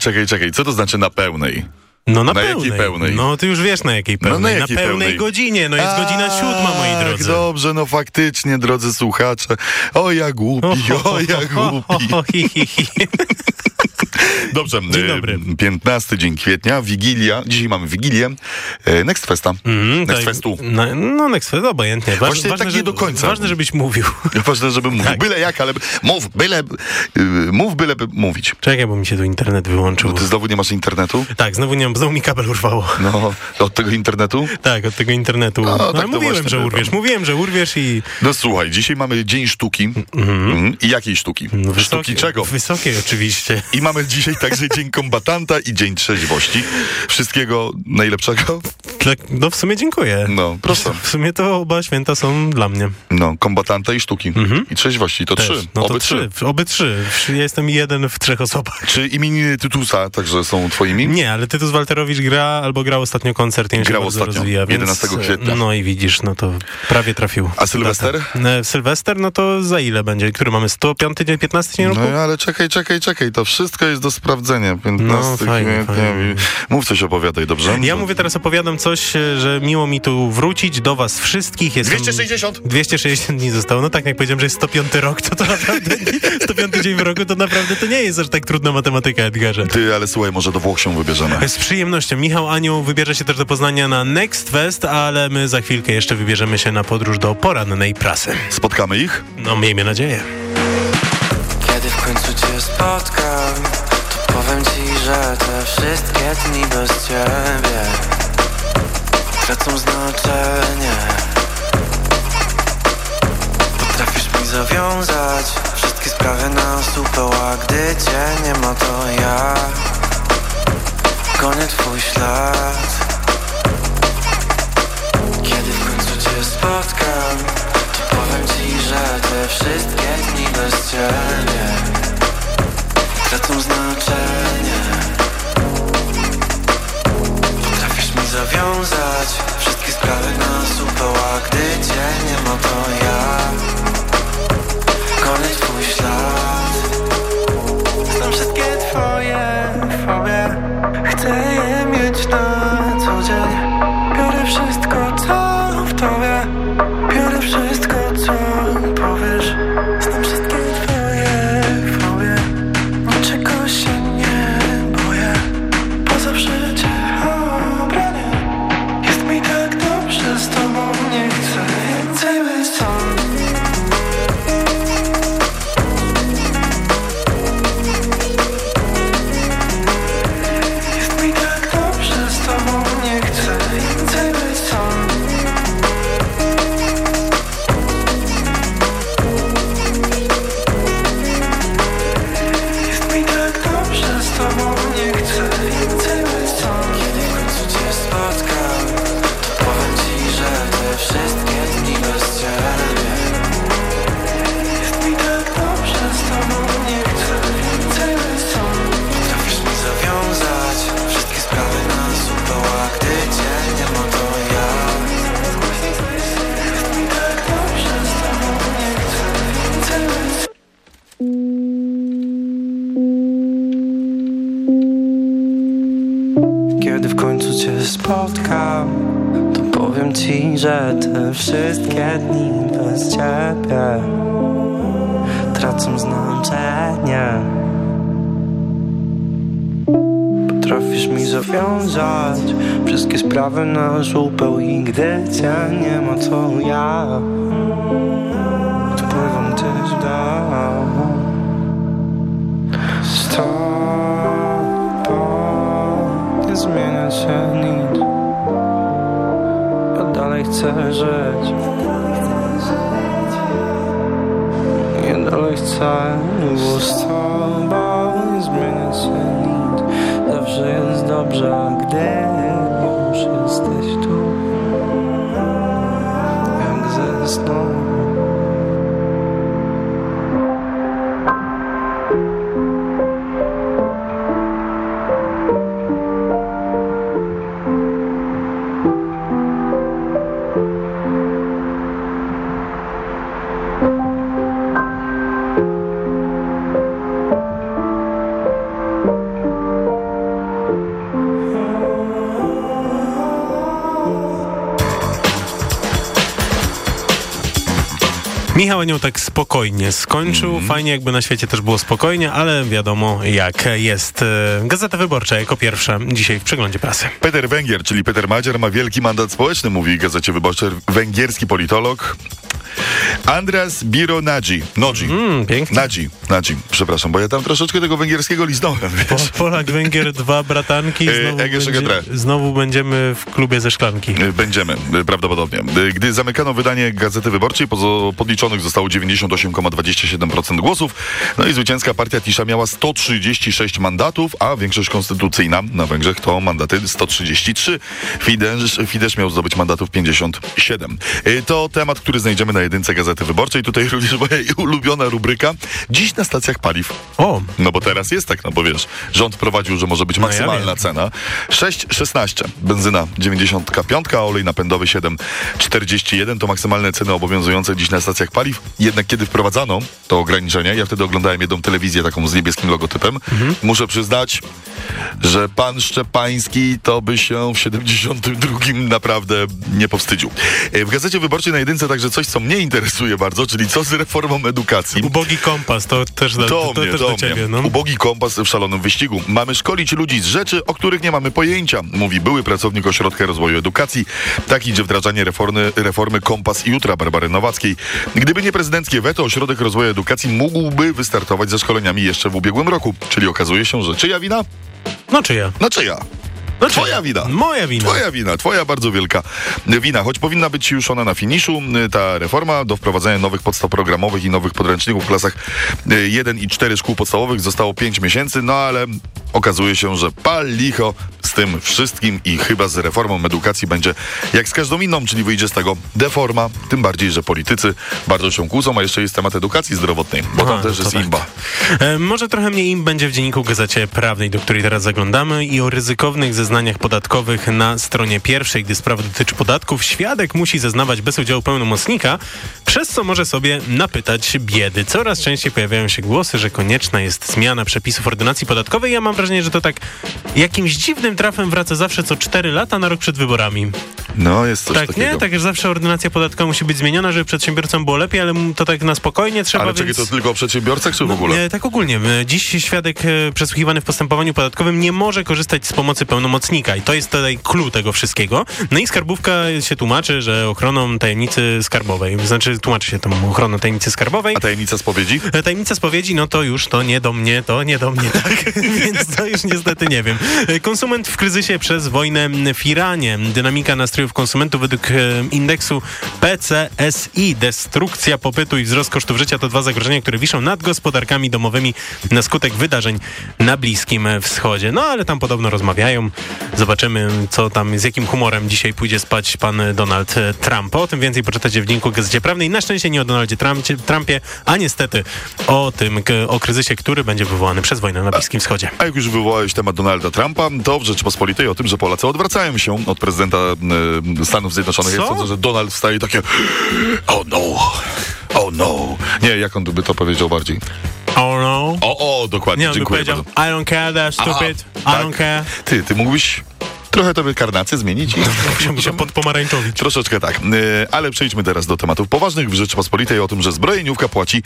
Czekaj, czekaj, co to znaczy na pełnej? No na, Na pełnej. jakiej pełnej? No ty już wiesz na jakiej pełnej. na na, jakiej pełnej pełnej? godzinie. No jest godzina siódma, moi drodzy. Dobrze, no faktycznie, drodzy słuchacze. O ja głupi, o ja głupi. hi, hi, hi. Dobrze, Dzień y, dobry. 15 dzień kwietnia, Wigilia. Dzisiaj mamy Wigilię. e, Next Festa. Mm, Next tak, Festu. No, no Next Fest, obojętnie. Waż, Właśnie tak nie do końca. Ważne, żebyś mówił. Ważne, żeby mówił. Tak. Byle jak, ale mów, byle, y, mów, byle by mówić. Czekaj, bo mi się tu internet wyłączył. Ty znowu nie masz internetu? Tak, znowu nie mam, znowu mi kabel urwało. No, od tego internetu? Tak, od tego internetu. No, tak ale to mówiłem, że urwiesz. Mówiłem, że urwiesz i... No słuchaj, dzisiaj mamy Dzień Sztuki. Mhm. I jakiej sztuki? No, Sztuki czego? Wysokiej oczywiście. I mamy dzisiaj także Dzień Kombatanta i Dzień Trzeźwości. Wszystkiego najlepszego. Tak, no w sumie dziękuję. No, proszę. W sumie to oba święta są dla mnie. No, kombatanta i sztuki. I trzeźwości, to Też. trzy. No to Oby trzy. Oby trzy. Ja jestem jeden w trzech osobach. Czy imieniny Tytusa także są twoimi? Nie, ale Tytus Walterowicz gra albo grał ostatnio koncert się Grał ostatnio, rozwija. Więc, 11 kwietnia. No i widzisz, no to prawie trafił. A Sylwester? Data. E, Sylwester, no to za ile będzie? Który mamy? 105 dzień, 15 dzień roku? No ale czekaj, czekaj, czekaj, to wszystko jest do sprawdzenia. 15 No, fajnie, fajnie. Mów coś, opowiadaj, dobrze? Ja mówię teraz, opowiadam coś, e, że miło mi tu wrócić do was wszystkich. Jestem... 260. 260 dni zostało. No tak, jak powiedziałem, że jest 105 rok, to to naprawdę 105 dzień w roku, to naprawdę to nie jest aż tak trudna matematyka, Edgarze. Ty, ale słuchaj, może do Włoch się wybierzemy. Z przyjemnością. Michał Anioł wybierze się też do Poznania na Next Fest, ale my za chwilkę jeszcze wybierzemy się na podróż do porannej prasy. Spotkamy ich? No, miejmy nadzieję. Spotkam To powiem ci, że te wszystkie dni bez ciebie Tracą znaczenie. Potrafisz mi zawiązać Wszystkie sprawy na supeł A gdy cię nie ma to ja Gonię twój ślad. Kiedy w końcu cię spotkam To powiem ci, że te wszystkie dni bez ciebie Tracą znaczenie Potrafisz mi zawiązać Wszystkie sprawy na supeł A gdy cię nie ma to ja Gonię twój ślad. Znam wszystkie twoje fobie. Chcę je mieć na te wszystkie dni bez ciebie tracą znaczenie. Potrafisz mi zawiązać wszystkie sprawy na żupeł i gdy cię nie ma, to ja chcę żyć. Ja dalej chcę, bo z tobą nie zmienia się nic. Zawsze jest dobrze, gdy Michał Anioł tak spokojnie skończył. Mhm. Fajnie jakby na świecie też było spokojnie, ale wiadomo jak jest. E, Gazeta Wyborcza jako pierwsza dzisiaj w przeglądzie prasy. Peter Węgier, czyli Peter Madziar, ma wielki mandat społeczny, mówi Gazecie Wyborczej węgierski politolog. Andras Biro Nadzi. Nodzi. Mm, pięknie. Nadzi, Nadzi, przepraszam, bo ja tam troszeczkę tego węgierskiego liznąłem, Po, wiesz. Polak, Węgier, dwa bratanki. E, Znowu, będzie, znowu będziemy w klubie ze szklanki. Będziemy, y, prawdopodobnie. Gdy zamykano wydanie Gazety Wyborczej, podliczonych zostało 98,27% głosów. No i zwycięska partia Tisza miała 136 mandatów, a większość konstytucyjna na Węgrzech to mandaty 133. Fidesz, Fidesz miał zdobyć mandatów 57. Y, To temat, który znajdziemy na jedynce Gazety Wyborczej. Tutaj również moja ulubiona rubryka. Dziś na stacjach paliw. O, No bo teraz jest tak, no bo wiesz, rząd prowadził, że może być No ja maksymalna cena. 6,16, benzyna 95, a olej napędowy 7,41 to maksymalne ceny obowiązujące dziś na stacjach paliw. Jednak kiedy wprowadzano to ograniczenie, ja wtedy oglądałem jedną telewizję taką z niebieskim logotypem, Mhm. muszę przyznać, że pan Szczepański to by się w 72 naprawdę nie powstydził. E, W Gazecie Wyborczej na jedynce także coś, co mnie interesuje bardzo, czyli co z reformą edukacji. ubogi kompas, to też do, To, to, mnie, też do ciebie. No. Ubogi kompas w szalonym wyścigu. Mamy szkolić ludzi z rzeczy, o których nie mamy pojęcia, mówi były pracownik Ośrodka Rozwoju Edukacji. Tak idzie wdrażanie reformy, reformy Kompas Jutra Barbary Nowackiej. Gdyby nie prezydenckie weto, Ośrodek Rozwoju Edukacji mógłby wystartować ze szkoleniami jeszcze w ubiegłym roku. Czyli okazuje się, że czyja wina? No czyja? No czyja? No Twoja wina. Moja wina. Twoja wina, twoja bardzo wielka wina, choć powinna być już ona na finiszu. Ta reforma do wprowadzenia nowych podstaw programowych i nowych podręczników w klasach 1 i 4 szkół podstawowych zostało 5 miesięcy, no ale okazuje się, że pal licho z tym wszystkim i chyba z reformą edukacji będzie jak z każdą inną, czyli wyjdzie z tego deforma, tym bardziej, że politycy bardzo się kłócą, a jeszcze jest temat edukacji zdrowotnej, bo Aha, tam też jest tak. imba. E, może trochę mniej im będzie w dzienniku Gazecie Prawnej, do której teraz zaglądamy i o ryzykownych zeznaniach podatkowych na stronie pierwszej, gdy sprawa dotyczy podatków. Świadek musi zeznawać bez udziału pełnomocnika, przez co może sobie napytać biedy. Coraz częściej pojawiają się głosy, że konieczna jest zmiana przepisów ordynacji podatkowej. Ja mam wrażenie, że to tak jakimś dziwnym trafem wraca zawsze co 4 lata na rok przed wyborami. No, jest coś tak, takiego. nie? Tak, że zawsze ordynacja podatkowa musi być zmieniona, żeby przedsiębiorcom było lepiej, ale to tak na spokojnie trzeba, Ale czekaj, więc... to tylko o przedsiębiorcach, czy w ogóle? E, tak ogólnie. E, Dziś świadek e, przesłuchiwany w postępowaniu podatkowym nie może korzystać z pomocy pełnomocnika i to jest tutaj clue tego wszystkiego. No i skarbówka się tłumaczy, że ochroną tajemnicy skarbowej, znaczy tłumaczy się tą ochroną tajemnicy skarbowej. A tajemnica spowiedzi? E, Tajemnica spowiedzi, no to już to nie do mnie, to nie do mnie, tak? Więc to już niestety nie wiem. Konsument w kryzysie przez wojnę w Iranie. Dynamika nastrojów konsumentów według e, indeksu PCSI. Destrukcja popytu i wzrost kosztów życia to dwa zagrożenia, które wiszą nad gospodarkami domowymi na skutek wydarzeń na Bliskim Wschodzie. No ale tam podobno rozmawiają. Zobaczymy, co tam, z jakim humorem dzisiaj pójdzie spać pan Donald Trump. O tym więcej poczytacie w linku Gazecie Prawnej. Na szczęście nie o Donaldzie Trumpie, a niestety o tym, o kryzysie, który będzie wywołany przez wojnę na Bliskim Wschodzie. A jak już wywołałeś temat Donalda Trumpa, to w Rzeczypospolitej o tym, że Polacy odwracają się od prezydenta e, Stanów Zjednoczonych. Co? Ja sądzę, że Donald wstaje takie oh no, oh no. Nie, jak on by to powiedział bardziej? Oh no. O, o, dokładnie, Nie, on by dziękuję powiedział, bardzo. I don't care, they're stupid, I tak. don't care. Ty, ty mógłbyś trochę tobie karnację zmienić? Musiałby się pod pomarańczowić. Troszeczkę tak. Yy, Ale przejdźmy teraz do tematów poważnych w Rzeczypospolitej o tym, że zbrojeniówka płaci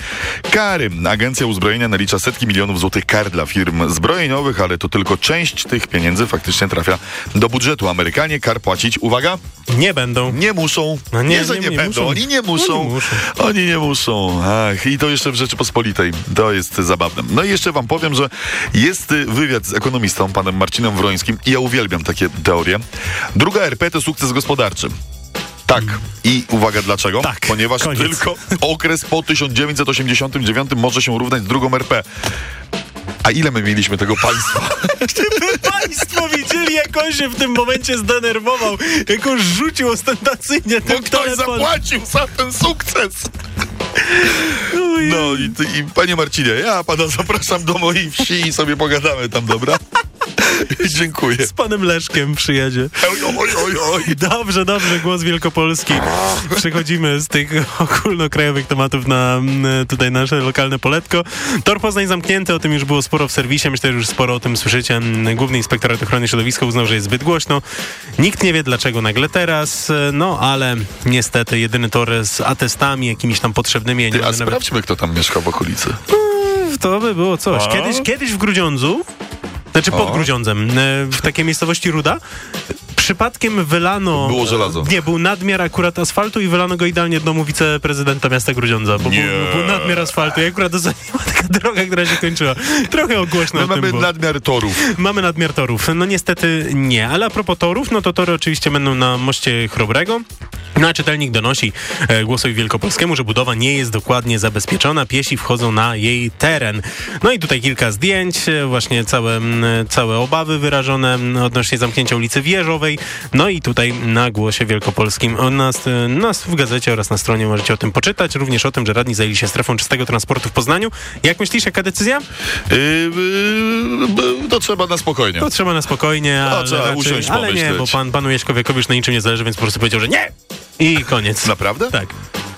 kary. Agencja Uzbrojenia nalicza setki milionów złotych kar dla firm zbrojeniowych, ale to tylko część tych pieniędzy faktycznie trafia do budżetu. Amerykanie kar płacić, uwaga, Nie będą. nie muszą. No nie, nie, że nie- nie, nie będą. muszą. Oni nie muszą. Oni muszą. Oni nie muszą. Ach, i to jeszcze w Rzeczypospolitej. To jest zabawne. No i jeszcze wam powiem, że jest y, wywiad z ekonomistą, panem Marcinem Wrońskim i ja uwielbiam takie teorie. Druga RP to sukces gospodarczy. Tak. I uwaga dlaczego? Tak, Ponieważ koniec. tylko okres po 1989 może się równać z drugą RP. A ile my mieliśmy tego państwa? Gdyby państwo widzieli, jak on się w tym momencie zdenerwował, jak on rzucił ostentacyjnie Bo ten ktoś telefon. zapłacił za ten sukces. No i, i panie Marcinie, ja pana zapraszam do mojej wsi i sobie pogadamy tam, dobra? Dziękuję. Z panem Leszkiem przyjedzie. Oj, oj, oj, oj. Dobrze, dobrze, głos Wielkopolski. Przechodzimy z tych ogólnokrajowych tematów na mm, tutaj nasze lokalne poletko. Tor Poznań zamknięty, o tym już było sporo w serwisie, myślę, że już sporo o tym słyszycie. Mm, Główny Inspektorat Ochrony Środowiska uznał, że jest zbyt głośno. Nikt nie wie, dlaczego nagle teraz, no ale niestety jedyny tor z atestami jakimiś tam potrzebnymi. Ty, a będę nawet- sprawdźmy, kto tam mieszka w okolicy. To by było coś. Kiedyś, kiedyś w Grudziądzu, znaczy pod O. Grudziądzem, e, w takiej miejscowości Ruda, przypadkiem wylano... Było żelazo. Nie, był nadmiar akurat asfaltu i wylano go idealnie do domu wiceprezydenta miasta Grudziądza, bo był, Nie. był nadmiar asfaltu i akurat była taka droga, która się kończyła. Trochę ogłośno My mamy nadmiar torów. Mamy nadmiar torów. No niestety nie, ale a propos torów, no to tory oczywiście będą na moście Chrobrego. No a czytelnik donosi e, głosowi Wielkopolskiemu, że budowa nie jest dokładnie zabezpieczona, piesi wchodzą na jej teren. No i tutaj kilka zdjęć, e, właśnie całe, całe obawy wyrażone odnośnie zamknięcia ulicy Wieżowej. No i tutaj na głosie wielkopolskim o nas, e, nas w gazecie oraz na stronie możecie o tym poczytać, również o tym, że radni zajęli się strefą czystego transportu w Poznaniu. Jak myślisz, jaka decyzja? Yy, yy, to trzeba na spokojnie. To trzeba na spokojnie, ale, trzeba raczej, usiąść, ale nie, bo pan, panu Jaśkowiakowi już na niczym nie zależy, więc po prostu powiedział, że nie! I koniec. Naprawdę? Tak.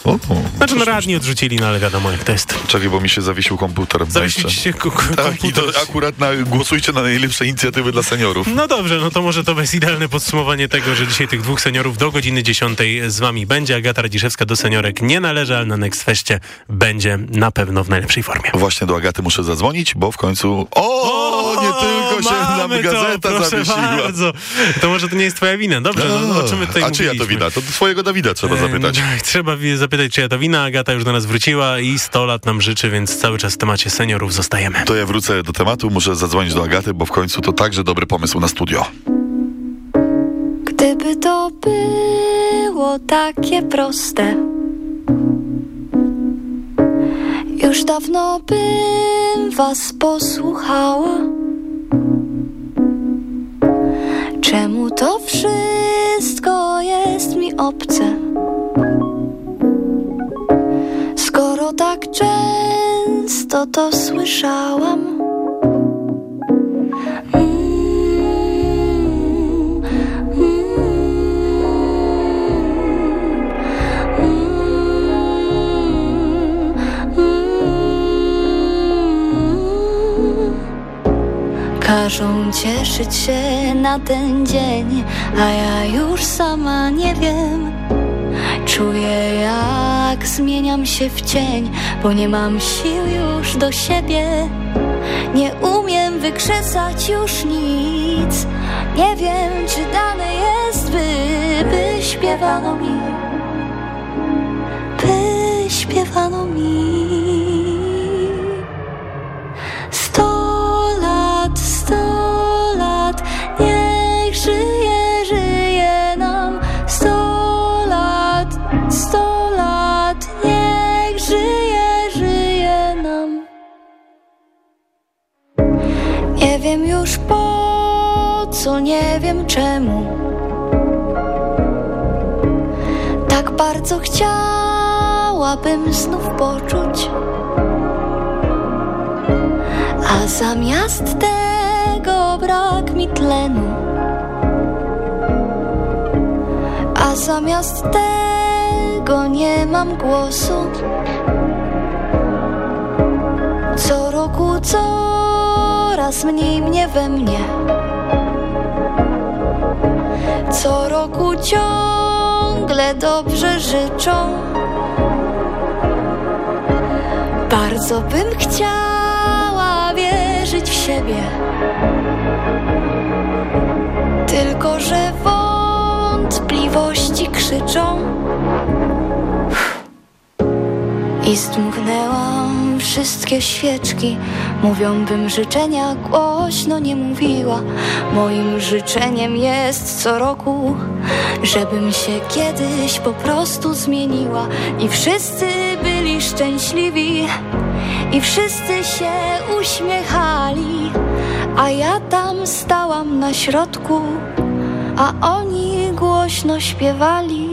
O, o. Znaczy, no radni odrzucili, no ale wiadomo jak to jest. Czekaj, bo mi się zawiesił komputer. Jeszcze. się ku- Tak, i to komputer. akurat na, głosujcie na najlepsze inicjatywy dla seniorów. No dobrze, no to może to jest idealne podsumowanie tego, że dzisiaj tych dwóch seniorów do godziny 10 z wami będzie. Agata Radziszewska do seniorek nie należy, ale na Next Feście będzie na pewno w najlepszej formie. Właśnie do Agaty muszę zadzwonić, bo w końcu... O, nie tylko się nam mamy gazeta to, proszę zawiesiła. bardzo. To może to nie jest twoja wina. Dobrze, no zobaczymy tutaj A czyja to mówiliśmy. wina? To twojego Dawida trzeba zapytać. Trzeba zapytać, czyja to wina. Agata już do nas wróciła i 100 lat nam życzy, więc cały czas w temacie seniorów zostajemy. To ja wrócę do tematu, muszę zadzwonić do Agaty, bo w końcu to także dobry pomysł na studio. Gdyby to było takie proste, już dawno bym was posłuchała. Czemu to wszystko jest mi obce? Skoro tak często to słyszałam. Mm, Każą cieszyć się na ten dzień, a ja już sama nie wiem. Czuję jak zmieniam się w cień, bo nie mam sił już do siebie. Nie umiem wykrzesać już nic. Nie wiem, czy dane jest, by, by śpiewano mi. By śpiewano mi. Co, nie wiem czemu. Tak bardzo chciałabym znów poczuć. A zamiast tego brak mi tlenu. A zamiast tego nie mam głosu. Co roku coraz mniej mnie we mnie. Co roku ciągle dobrze życzą. Bardzo bym chciała wierzyć w siebie. Tylko, że wątpliwości krzyczą. I zdmuchnęłam wszystkie świeczki. Mówią, bym życzenia głośno nie mówiła. Moim życzeniem jest co roku, żebym się kiedyś po prostu zmieniła. I wszyscy byli szczęśliwi, i wszyscy się uśmiechali. A ja tam stałam na środku, a oni głośno śpiewali.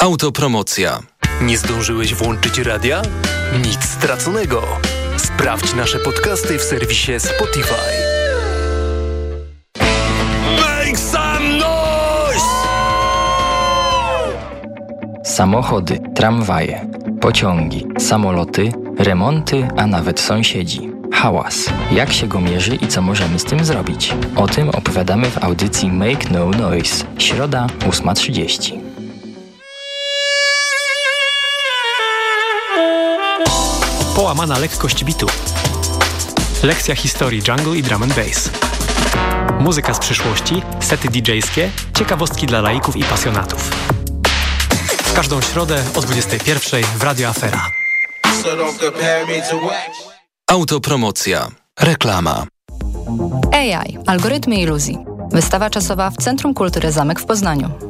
Autopromocja. Nie zdążyłeś włączyć radia? Nic straconego. Sprawdź nasze podcasty w serwisie Spotify. Make some noise! Samochody, tramwaje, pociągi, samoloty, remonty, a nawet sąsiedzi. Hałas. Jak się go mierzy i co możemy z tym zrobić? O tym opowiadamy w audycji Make No Noise. Środa 8.30. Połamana lekkość bitu. Lekcja historii jungle i drum and bass. Muzyka z przyszłości, sety DJ-skie, ciekawostki dla laików i pasjonatów. W każdą środę o 21 w Radio Afera. Autopromocja. Reklama. AI. Algorytmy iluzji. Wystawa czasowa w Centrum Kultury Zamek w Poznaniu.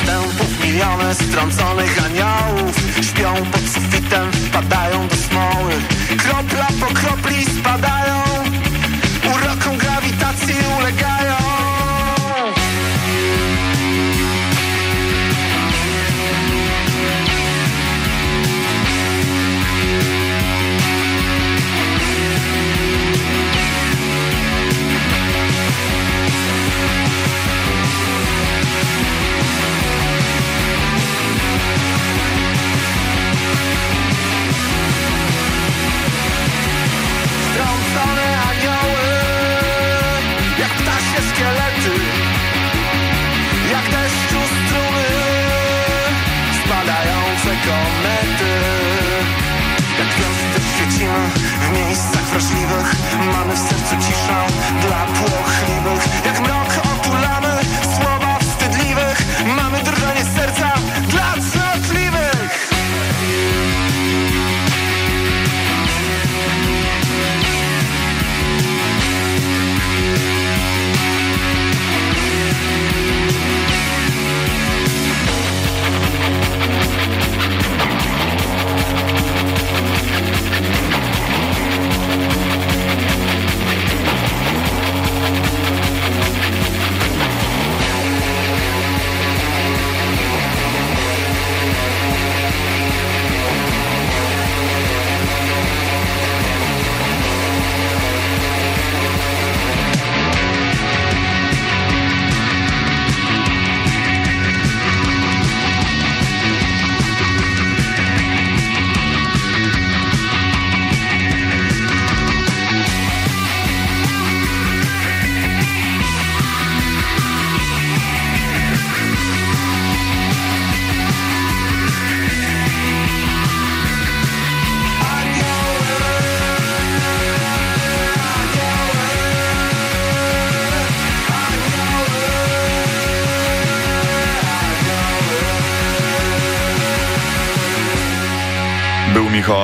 Zastępów miliony strąconych aniołów Śpią pod sufitem, wpadają do smoły. Kropla po kropli spadają. Urokom grawitacji ulegają W sercu ciszę Dla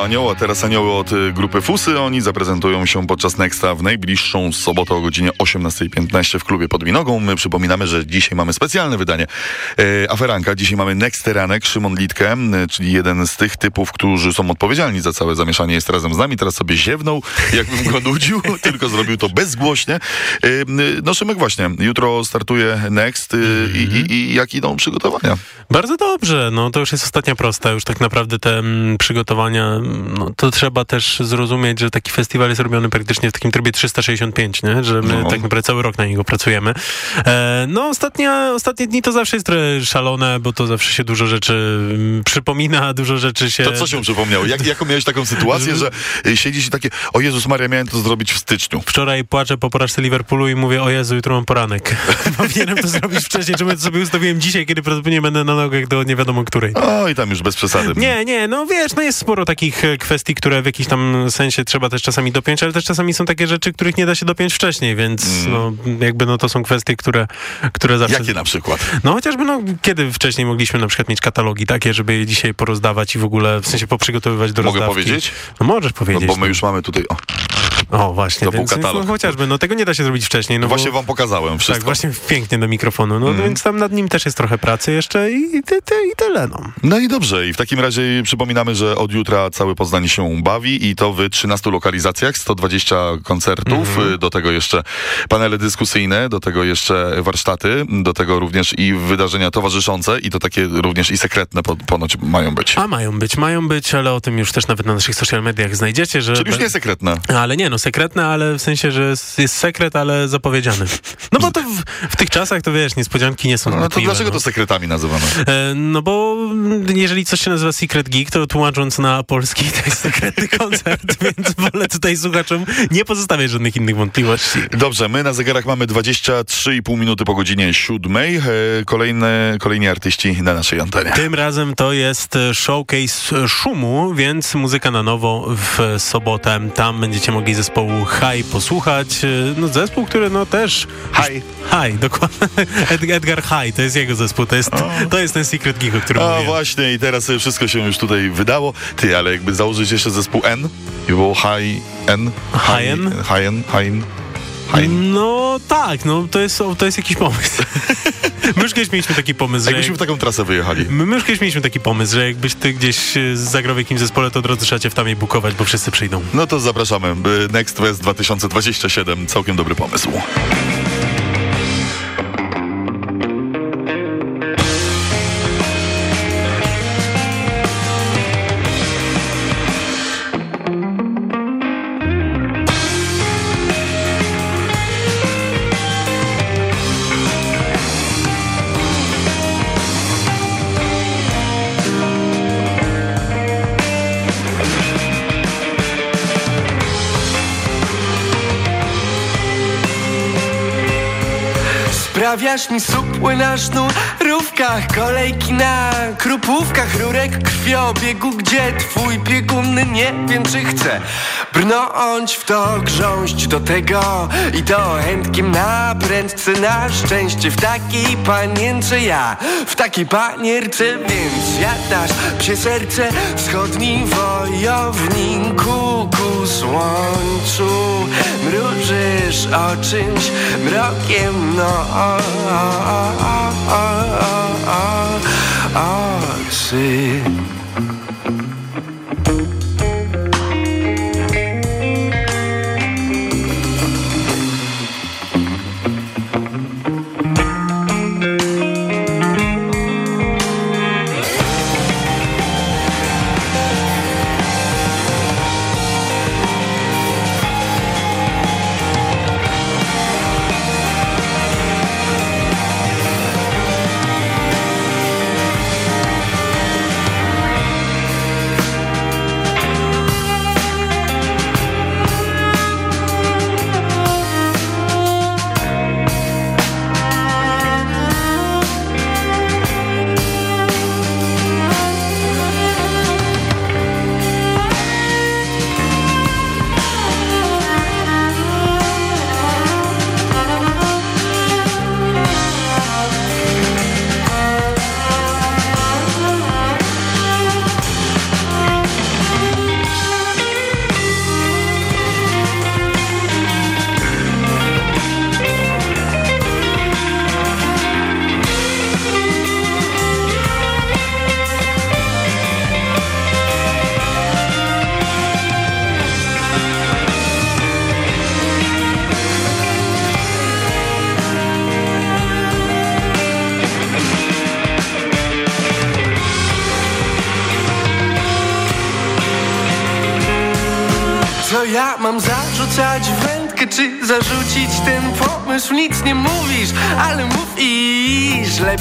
Anioł, a teraz anioły od y, grupy Fusy. Oni zaprezentują się podczas Nexta w najbliższą sobotę o godzinie 18.15 w klubie pod Winogą. My przypominamy, że dzisiaj mamy specjalne wydanie e, Aferanka. Dzisiaj mamy Nexteranek, Szymon Litkę, m, czyli jeden z tych typów, którzy są odpowiedzialni za całe zamieszanie jest razem z nami. Teraz sobie ziewnął, jakbym go nudził, tylko zrobił to bezgłośnie. E, m, no Szymek właśnie, jutro startuje Next y, i, i, i jak idą przygotowania? Bardzo dobrze, no to już jest ostatnia prosta, już tak naprawdę te mm, przygotowania no, to trzeba też zrozumieć, że taki festiwal jest robiony praktycznie w takim trybie 365, nie? że my No. tak naprawdę cały rok na niego pracujemy. E, no ostatnia, ostatnie dni to zawsze jest szalone, bo to zawsze się dużo rzeczy mm, przypomina, dużo rzeczy się... To co się przypomniało? Jak, jaką miałeś taką sytuację, że y, siedzisz i takie, o Jezus Maria, miałem to zrobić w styczniu. Wczoraj płaczę po porażce Liverpoolu i mówię, o Jezu, jutro mam poranek. Powinienem to zrobić wcześniej, czemu to sobie ustawiłem dzisiaj, kiedy prawdopodobnie będę na nogach do nie wiadomo której. O, i tam już bez przesady. Nie, nie, no wiesz, no jest sporo takich kwestii, które w jakiś tam sensie trzeba też czasami dopiąć, ale też czasami są takie rzeczy, których nie da się dopiąć wcześniej, więc no jakby no to są kwestie, które, które zawsze... Jakie na przykład? No chociażby no, kiedy wcześniej mogliśmy na przykład mieć katalogi takie, żeby je dzisiaj porozdawać i w ogóle w sensie poprzygotowywać do Mogę rozdawki. powiedzieć? No możesz No, powiedzieć. bo my już mamy tutaj, o, O, właśnie, To był więc, katalog. no, chociażby, no tego nie da się zrobić wcześniej. No, właśnie bo, wam pokazałem wszystko. Tak, właśnie pięknie do mikrofonu, no Mhm. więc tam nad nim też jest trochę pracy jeszcze i, i, i tyle, no. No i dobrze, i w takim razie przypominamy, że od jutra cały Poznań się bawi i to w 13 lokalizacjach, 120 koncertów, y, do tego jeszcze panele dyskusyjne, do tego jeszcze warsztaty, do tego również i wydarzenia towarzyszące i to takie również i sekretne po, ponoć mają być. A mają być, mają być, ale o tym już też nawet na naszych social mediach znajdziecie, że... Czyli już nie sekretne. Ale nie, no sekretne, ale w sensie, że jest sekret, ale zapowiedziany. No bo to w, w tych czasach, to wiesz, niespodzianki nie są No zbyt to dlaczego no. to sekretami nazywamy? E, No bo jeżeli coś się nazywa Secret Geek, to tłumacząc na polski to jest sekretny koncert, więc wolę tutaj słuchaczom nie pozostawiać żadnych innych wątpliwości. Dobrze, my na zegarach mamy 23,5 minuty po godzinie siódmej. E, Kolejne, kolejni artyści na naszej antenie. Tym razem to jest showcase szumu, więc muzyka na nowo w sobotę. Tam będziecie mogli zespołu High posłuchać. E, No zespół, który no też... High. High, dokładnie. Ed- Edgar High, to jest jego zespół, to jest, to jest ten Secret Geek, o którym A mówiłem. właśnie i teraz y, wszystko się już tutaj wydało. Ty, ale jakby założyć jeszcze zespół N i było High N. High N? High N, High N. High N. No tak, no to jest, to jest jakiś pomysł. My już kiedyś mieliśmy taki pomysł, że... Jakbyśmy w taką trasę wyjechali. My, my już kiedyś mieliśmy taki pomysł, że jakbyś ty gdzieś e, zagrał w jakimś zespole, to od razu trzeba cię w tamie bukować, bo wszyscy przyjdą. No to zapraszamy. Next Fest 2027. Całkiem dobry pomysł. Sprawiasz mi supły na sznurówkach Kolejki na krupówkach Rurek krwiobiegu Gdzie twój biegunny nie wiem czy chce Brnąć w to, grząść do tego I to chętkiem na prędce Na szczęście w takiej panience ja W takiej panierce Więc jadasz psie serce Wschodni wojowniku Ku słońcu Mrużysz o czymś mrokiem No o, o, o, o, o, o, oczy mam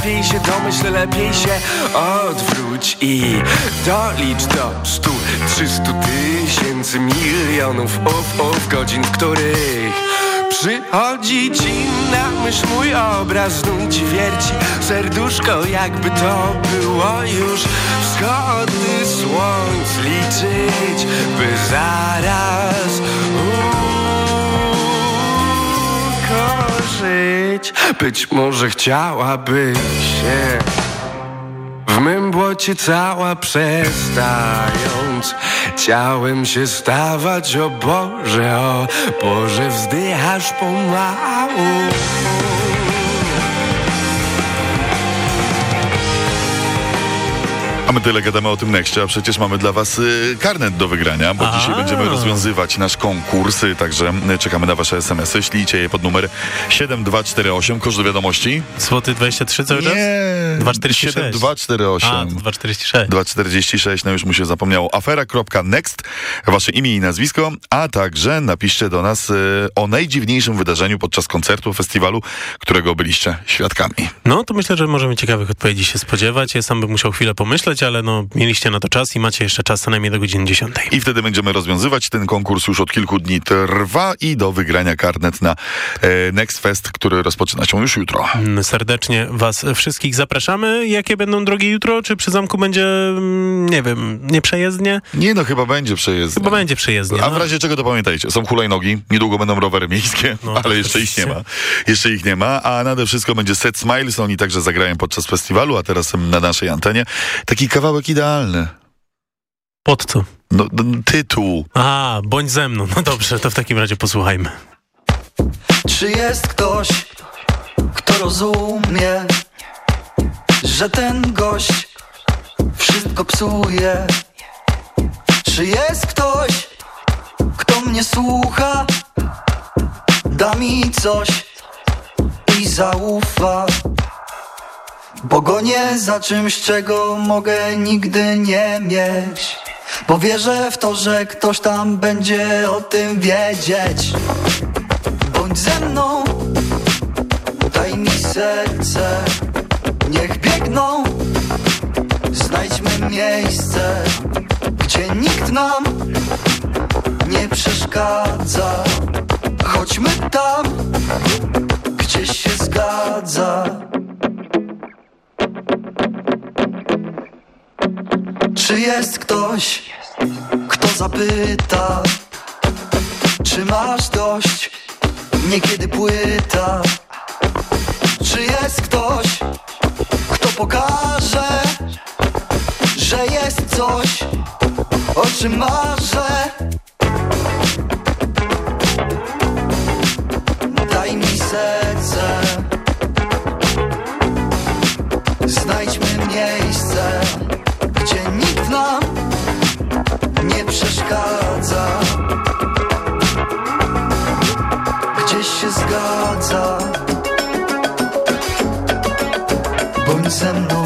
Lepiej się domyśl, lepiej się odwróć I dolicz do stu, trzystu tysięcy milionów Uf, uf, godzin, w których Przychodzi ci na myśl mój obraz Znów ci wierci. Serduszko Jakby to było już wschody słońc Liczyć, by zaraz ukorzyć Być może chciałabyś się w mym błocie cała przestając Ciałem się stawać, o Boże, o Boże Wzdychasz pomału A my tyle gadamy o tym nexcie, a przecież mamy dla was y, karnet do wygrania, bo A. dzisiaj będziemy rozwiązywać nasz konkurs, y, także y, czekamy na wasze smsy. Ślijcie je pod numer 7248, koszt do wiadomości. Złoty 23 cały czas? Nie, 2,46. 7248. A, 2,46. 246, no już mu się zapomniało. Afera.next, wasze imię i nazwisko, a także napiszcie do nas y, o najdziwniejszym wydarzeniu podczas koncertu, festiwalu, którego byliście świadkami. No to myślę, że możemy ciekawych odpowiedzi się spodziewać. Ja sam bym musiał chwilę pomyśleć, ale no mieliście na to czas i macie jeszcze czas co najmniej do godziny 10. I wtedy będziemy rozwiązywać. Ten konkurs już od kilku dni trwa i do wygrania karnet na e, Next Fest, który rozpoczyna się już jutro. Mm, Serdecznie was wszystkich zapraszamy. Jakie będą drogi jutro? Czy przy zamku będzie, mm, nie wiem, nieprzejezdnie? Nie no, chyba będzie przejezdny. Chyba będzie przejezdnie. A w no. razie czego to pamiętajcie, są hulajnogi, niedługo będą rowery miejskie, No, ale jeszcze ich nie ma. Jeszcze ich nie ma, a nade wszystko będzie Set Smiles, oni także zagrają podczas festiwalu, a teraz na naszej antenie taki kawałek idealny. Pod co? No, no, tytuł. A, bądź ze mną. No dobrze, to w takim razie posłuchajmy. Czy jest ktoś, kto rozumie, że ten gość wszystko psuje? Czy jest ktoś, kto mnie słucha, da mi coś i zaufa? Bo gonię za czymś, czego mogę nigdy nie mieć. Bo wierzę w to, że ktoś tam będzie o tym wiedzieć. Bądź ze mną, daj mi serce, niech biegną. Znajdźmy miejsce, gdzie nikt nam nie przeszkadza. Chodźmy tam, gdzie się zgadza. Czy jest ktoś, kto zapyta, czy masz dość? Niekiedy płyta. Czy jest ktoś, kto pokaże, że jest coś, o czym marzę? Daj mi serce, znajdźmy miejsce, przeszkadza. Gdzieś się zgadza. Bądź ze mną.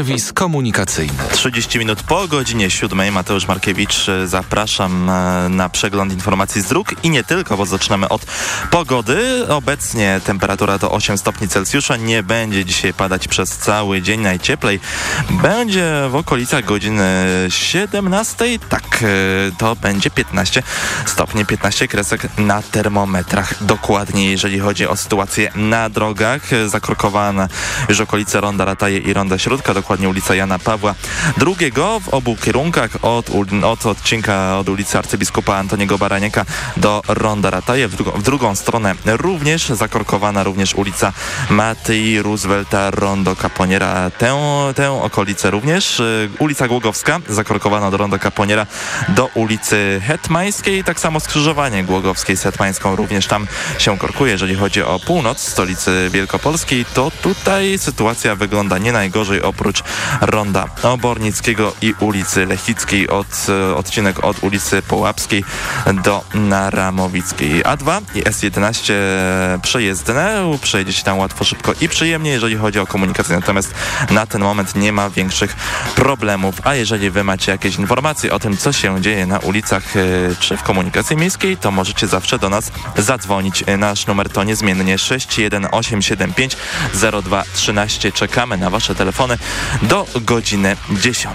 Serwis komunikacyjny. 30 minut po godzinie 7 Mateusz Markiewicz e, zapraszam e, na przegląd informacji z dróg i nie tylko, bo zaczynamy od pogody. Obecnie temperatura to 8 stopni Celsjusza, nie będzie dzisiaj padać przez cały dzień najcieplej. Będzie w okolicach godziny 17, tak, e, to będzie 15 stopni, 15 kresek na termometrach. Dokładnie, jeżeli chodzi o sytuację na drogach, e, zakorkowana już okolice Ronda Rataje i Ronda Śródka, dokładnie ulica Jana Pawła II w obu kierunkach od, od odcinka od ulicy arcybiskupa Antoniego Baraniaka do Ronda Rataje. W, drugą- w drugą stronę również zakorkowana również ulica Matyi Roosevelta Rondo Caponiera. Tę, tę okolicę również. Y, Ulica Głogowska zakorkowana do Rondo Caponiera do ulicy Hetmańskiej. Tak samo skrzyżowanie Głogowskiej z Hetmańską również tam się korkuje. Jeżeli chodzi o północ stolicy Wielkopolskiej, to tutaj sytuacja wygląda nie najgorzej oprócz Ronda Obornickiego i ulicy Lechickiej, od, e, odcinek od ulicy Połapskiej do Naramowickiej. A2 i S11 przejezdne, przejdzie się tam łatwo, szybko i przyjemnie, jeżeli chodzi o komunikację, natomiast na ten moment nie ma większych problemów. A jeżeli wy macie jakieś informacje o tym, co się dzieje na ulicach e, czy w komunikacji miejskiej, to możecie zawsze do nas zadzwonić. E, Nasz numer to niezmiennie 61875 0213. Czekamy na wasze telefony do godziny 10.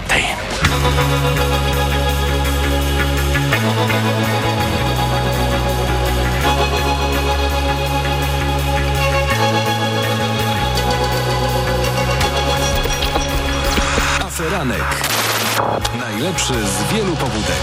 Aferanek. Najlepszy z wielu pobudek.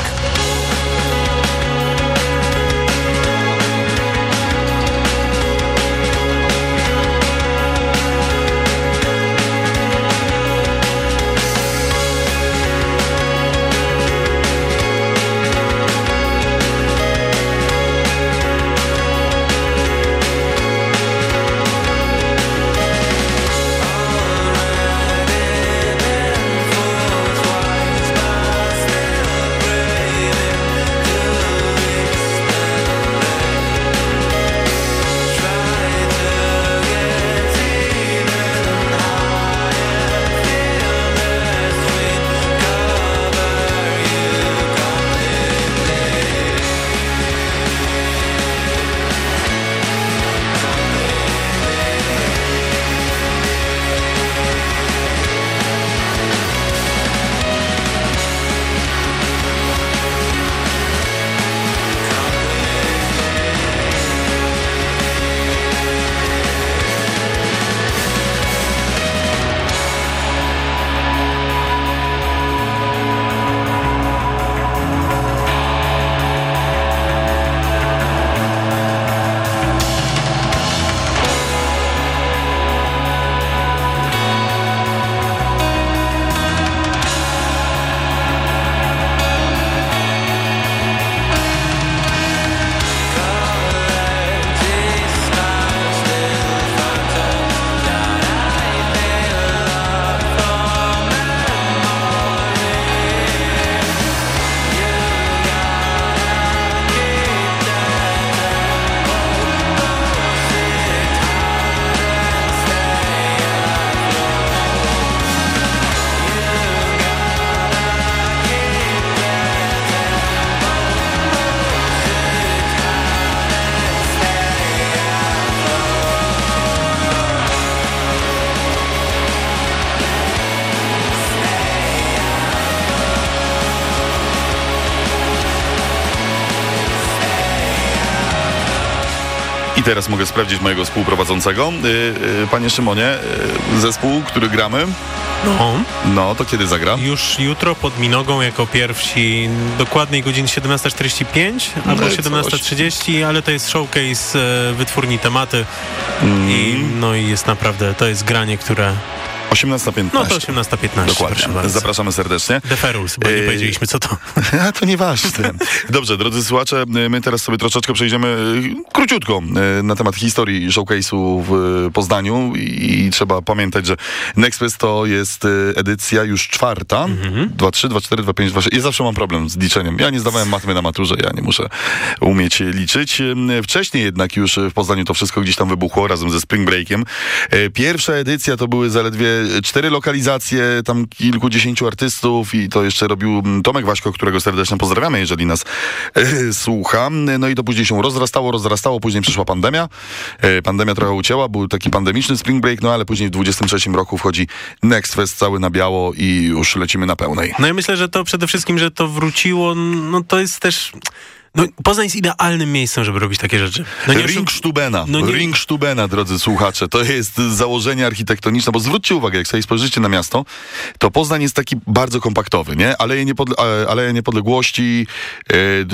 I teraz mogę sprawdzić mojego współprowadzącego. Y, y, Panie Szymonie, y, zespół, który gramy, No. no to kiedy zagra? Już jutro pod Minogą jako pierwsi, dokładnej godziny 17.45 albo No i 17.30, ale to jest showcase wytwórni tematy i Mm. no i jest naprawdę, to jest granie, które... 18.15. No to 18.15, proszę Dokładnie. Zapraszamy serdecznie. The Ferals, bo nie Yy, powiedzieliśmy co to. A to nieważne. Dobrze, drodzy słuchacze, my teraz sobie troszeczkę przejdziemy y, króciutko y, na temat historii showcase'u w Poznaniu i trzeba pamiętać, że Next Fest to jest y, edycja już czwarta. 2, 3, 2, 4, 2, 5, 2, 6. Ja zawsze mam problem z liczeniem. Ja nie zdawałem matmy na maturze, ja nie muszę umieć liczyć. Wcześniej jednak już w Poznaniu to wszystko gdzieś tam wybuchło razem ze Spring Breakiem. Pierwsza edycja to były zaledwie cztery lokalizacje, tam kilkudziesięciu artystów i to jeszcze robił mm, Tomek Waśko, którego serdecznie pozdrawiamy, jeżeli nas e, słucha. No i to później się rozrastało, rozrastało, później przyszła pandemia. E, pandemia trochę ucięła, był taki pandemiczny spring break, no ale później w 23 roku wchodzi Next Fest cały na biało i już lecimy na pełnej. No i myślę, że to przede wszystkim, że to wróciło, no to jest też... No, Poznań jest idealnym miejscem, żeby robić takie rzeczy. No nie Ring Stubena, No nie- Ring Stubena, drodzy słuchacze, to jest założenie architektoniczne, bo zwróćcie uwagę, jak sobie spojrzycie na miasto, to Poznań jest taki bardzo kompaktowy, nie? Aleje, Niepodle ale- Aleja Niepodległości,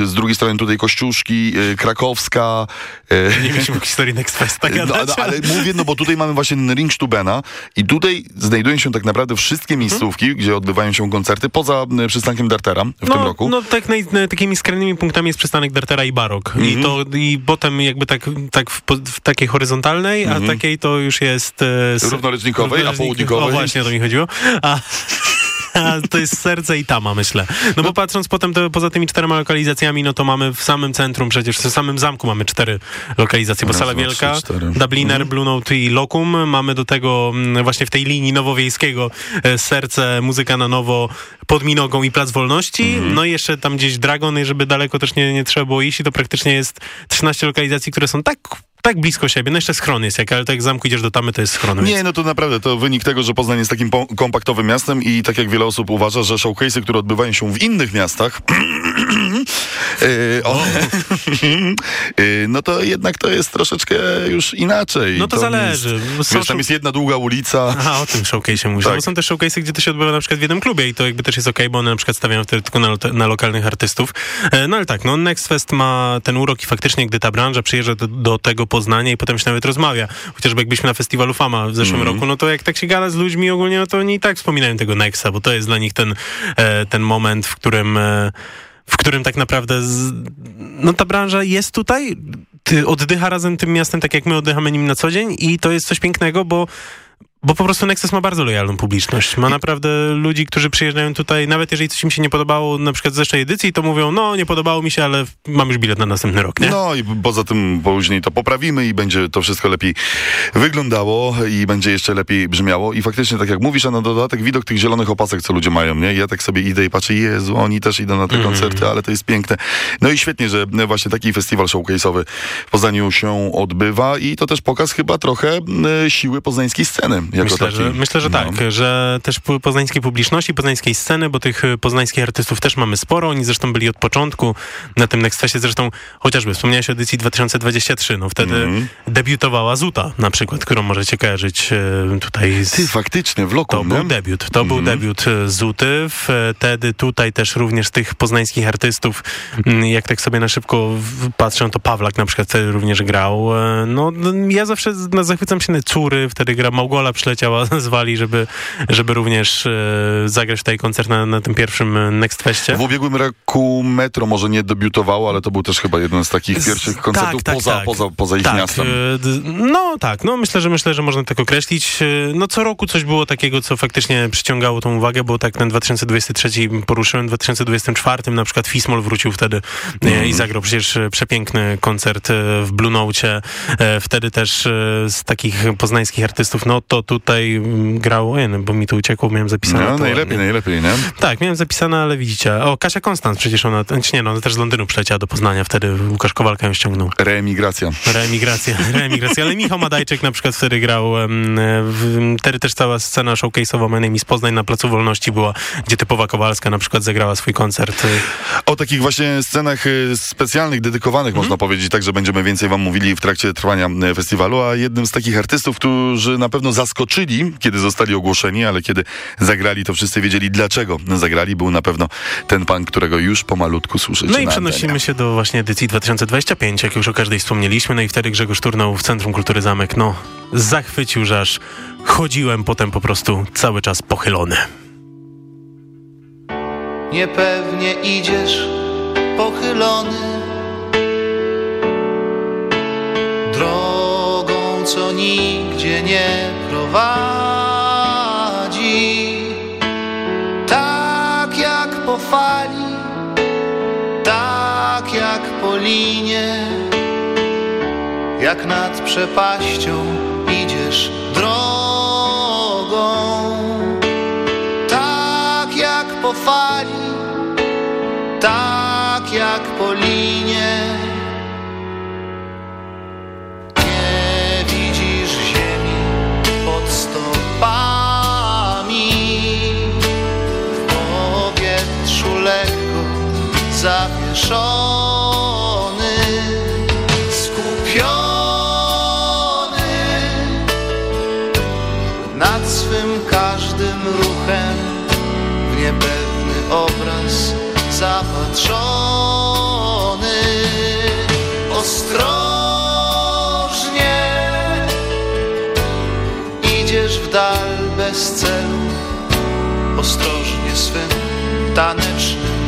e, z drugiej strony tutaj Kościuszki, e, Krakowska. E, Nie mieliśmy historii Next Festa no, gadać. no, ale mówię, no bo tutaj mamy właśnie Ring Stubena i tutaj znajdują się tak naprawdę wszystkie Mhm. miejscówki, gdzie odbywają się koncerty, poza przystankiem Dartera w no, tym roku. No tak, naj, na, takimi skrajnymi punktami jest przystanek Dartera i Barok. I Mhm. to i potem jakby tak, tak w, w takiej horyzontalnej, a Mhm. takiej to już jest... e, Równoleżnikowej, a równoleżnik- południkowej? O właśnie, o to mi chodziło. A, a to jest serce i tama, myślę. No bo patrząc potem to, poza tymi czterema lokalizacjami, no to mamy w samym centrum przecież, w samym zamku mamy cztery lokalizacje, bo Raz, Sala dwa, Wielka, trzy, cztery. Dubliner, Mhm. Blue Note i Lokum. Mamy do tego mm, właśnie w tej linii nowowiejskiego e, serce, muzyka na nowo, pod Minogą i Plac Wolności. Mhm. No i jeszcze tam gdzieś Dragon, żeby daleko też nie, nie trzeba było iść i to praktycznie jest 13 lokalizacji, które są tak tak blisko siebie. No jeszcze schron jest jak, ale tak jak z zamku idziesz do tamy, to jest schron. Nie, no to naprawdę to wynik tego, że Poznań jest takim po- kompaktowym miastem i tak jak wiele osób uważa, że showcase'y, które odbywają się w innych miastach, yy, o, yy, no to jednak to jest troszeczkę już inaczej. No to nie zależy. Jest, wiesz, tam jest jedna długa ulica. Aha, o tym showcase'ie mówisz. Tak. No Bo są też showcase'y, gdzie to się odbywa na przykład w jednym klubie i to jakby też jest okej, bo one na przykład stawiają wtedy tylko na, na lokalnych artystów. E, No ale tak, no Next Fest ma ten urok i faktycznie, gdy ta branża przyjeżdża do, do tego Poznania i potem się nawet rozmawia, chociażby jakbyśmy na festiwalu Fama w zeszłym Mhm. roku, no to jak tak się gada z ludźmi ogólnie, no to oni i tak wspominają tego Nexa, bo to jest dla nich ten, e, ten moment, w którym... e, w którym tak naprawdę z, no ta branża jest tutaj, ty oddycha razem tym miastem, tak jak my oddychamy nim na co dzień i to jest coś pięknego, bo bo po prostu Nexus ma bardzo lojalną publiczność. Ma naprawdę ludzi, którzy przyjeżdżają tutaj, nawet jeżeli coś im się nie podobało, na przykład z zeszłej edycji, to mówią, no nie podobało mi się, ale mam już bilet na następny rok, nie? No i poza tym później to poprawimy i będzie to wszystko lepiej wyglądało i będzie jeszcze lepiej brzmiało. I faktycznie, tak jak mówisz, a na dodatek widok tych zielonych opasek, co ludzie mają, nie? Ja tak sobie idę i patrzę, Jezu, oni też idą na te Mhm. koncerty, ale to jest piękne. No i świetnie, że właśnie taki festiwal showcase'owy w Poznaniu się odbywa i to też pokaz chyba trochę siły poznańskiej sceny. Jako Myślę, takiej. że, myślę, że No. tak, że też poznańskiej publiczności, poznańskiej sceny, bo tych poznańskich artystów też mamy sporo. Oni zresztą byli od początku na tym Nextfestie. Zresztą chociażby wspomniałeś o edycji 2023, no wtedy Mhm. debiutowała Zuta na przykład, którą możecie kojarzyć y, tutaj z... Ty, faktycznie, w loku, To był nie? debiut. To był Mhm. debiut e, Zuty. Wtedy tutaj też również tych poznańskich artystów, mm, jak tak sobie na szybko patrzę, to Pawlak na przykład wtedy również grał. E, No, n- ja zawsze no, zachwycam się na Cury, wtedy gra Małgola przyleciała z Wali, żeby, żeby również e, zagrać tutaj koncert na, na tym pierwszym e, Next Festie. W ubiegłym roku Metro może nie debiutowało, ale to był też chyba jeden z takich pierwszych koncertów tak, poza, tak. Poza, poza ich tak, miastem. e, No tak, no myślę, że myślę, że można tak określić. No co roku coś było takiego, co faktycznie przyciągało tą uwagę, bo tak ten 2023 poruszyłem, w 2024 na przykład Fismol wrócił wtedy Mhm. i zagrał przecież przepiękny koncert w Blue Note. Wtedy też z takich poznańskich artystów, no to tutaj mm, grał, bo mi tu uciekło, miałem zapisane. No, to najlepiej, ładnie. najlepiej, nie? Tak, miałem zapisane, ale widzicie. O, Kasia Konstans przecież ona, czy nie, no ona też z Londynu przyleciała do Poznania, wtedy Łukasz Kowalka ją ściągnął. Reemigracja. Reemigracja, reemigracja. Ale Michał Madajczyk na przykład wtedy grał, w, wtedy też cała scena showcase'owa My Name is Poznań na Placu Wolności była, gdzie typowa Kowalska na przykład zagrała swój koncert. O takich właśnie scenach y, specjalnych, dedykowanych, Mhm. można powiedzieć, tak, że będziemy więcej wam mówili w trakcie trwania y, festiwalu, a jednym z takich artystów, którzy na pewno zaskoczyli, kiedy zostali ogłoszeni, ale kiedy zagrali, to wszyscy wiedzieli, dlaczego zagrali, był na pewno ten pan, którego już pomalutku słyszycie No i przenosimy antenie. się do właśnie edycji 2025, jak już o każdej wspomnieliśmy, no i wtedy Grzegorz Turnał w Centrum Kultury Zamek, no zachwycił, że aż chodziłem potem po prostu cały czas pochylony. Niepewnie idziesz pochylony Drogą, co nigdzie nie prowadzi. Tak jak po fali, tak jak po linie Jak nad przepaścią idziesz drogą zawieszony, skupiony nad swym każdym ruchem w niepewny obraz zapatrzony. Ostrożnie idziesz w dal bez celu, ostrożnie swym tanecznym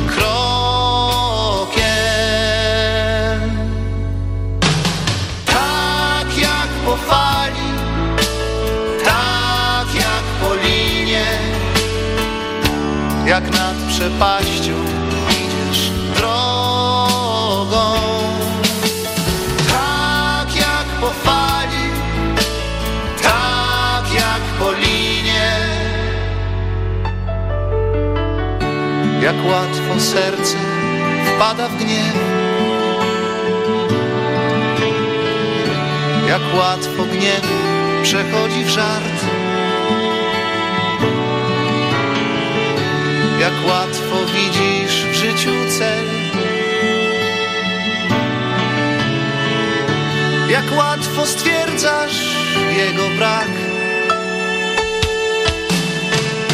przepaścią idziesz drogą. Tak jak po fali, tak jak po linie. Jak łatwo serce wpada w gniew. Jak łatwo gniew przechodzi w żart. Jak łatwo widzisz w życiu cel. Jak łatwo stwierdzasz jego brak.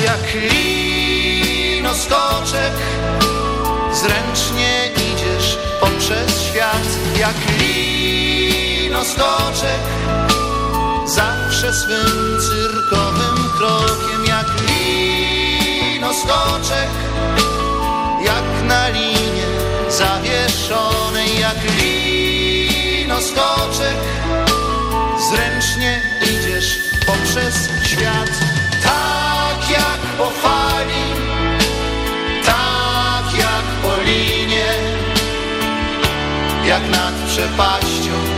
Jak linoskoczek zręcznie idziesz poprzez świat. Jak linoskoczek zawsze swym cyrkowym krokiem. Jak linoskoczek jak na linie zawieszonej. Jak linoskoczek zręcznie idziesz poprzez świat. Tak jak po fali, tak jak po linie, jak nad przepaścią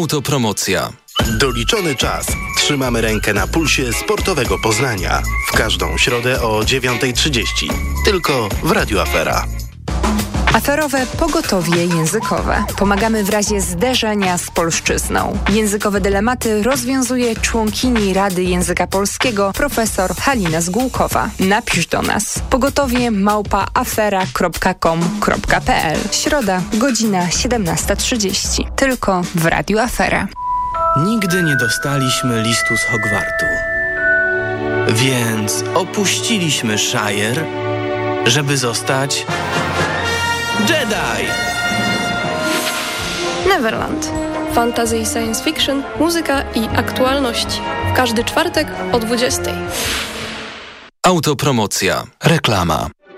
Autopromocja. Doliczony czas. Trzymamy rękę na pulsie sportowego Poznania. W każdą środę o 9.30. Tylko w Radio Afera. Aferowe pogotowie językowe. Pomagamy w razie zderzenia z polszczyzną. Językowe dylematy rozwiązuje członkini Rady Języka Polskiego profesor Halina Zgółkowa. Napisz do nas pogotowie małpa afera.com.pl Środa, godzina 17.30. Tylko w Radiu Afera. Nigdy nie dostaliśmy listu z Hogwartu. Więc opuściliśmy Shire, żeby zostać Jedi! Neverland. Fantasy i science fiction, muzyka i aktualności. W każdy czwartek o 20. Autopromocja. Reklama.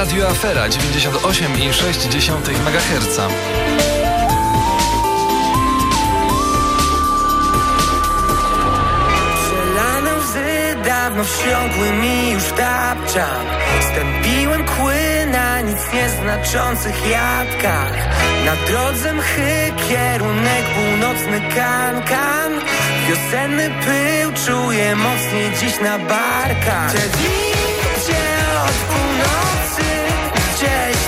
Radio Afera 98,6 MHz. Przelane łzy dawno wsiąkły mi już tapczan. Stępiłem kły na nic nieznaczących jadkach Na drodze mchy kierunek północny kankan. Wiosenny pył czuję mocniej dziś na barkach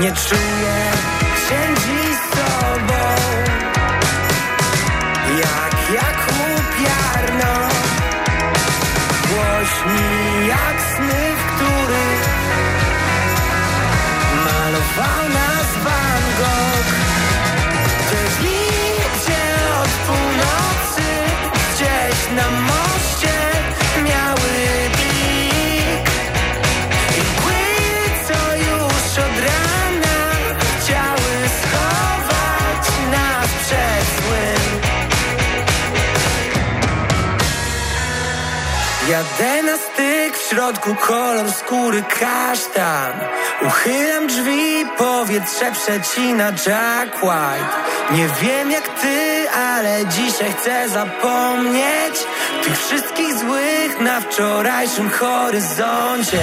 nie czuję środku kolor skóry kasztan. Uchylam drzwi, powietrze przecina Jack White. Nie wiem jak ty, ale dzisiaj chcę zapomnieć Tych wszystkich złych na wczorajszym horyzoncie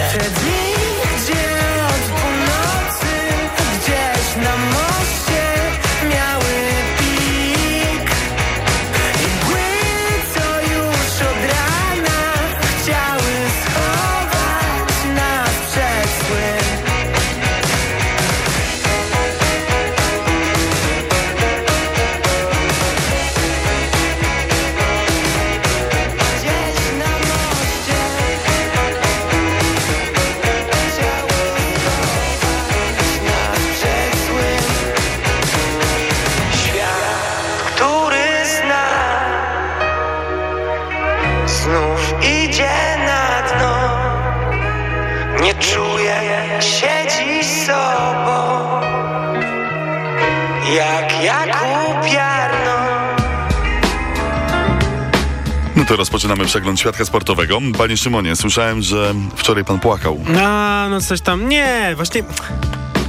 No to rozpoczynamy przegląd świadka sportowego. Panie Szymonie, słyszałem, że wczoraj pan płakał. A, no coś tam. Nie, właśnie.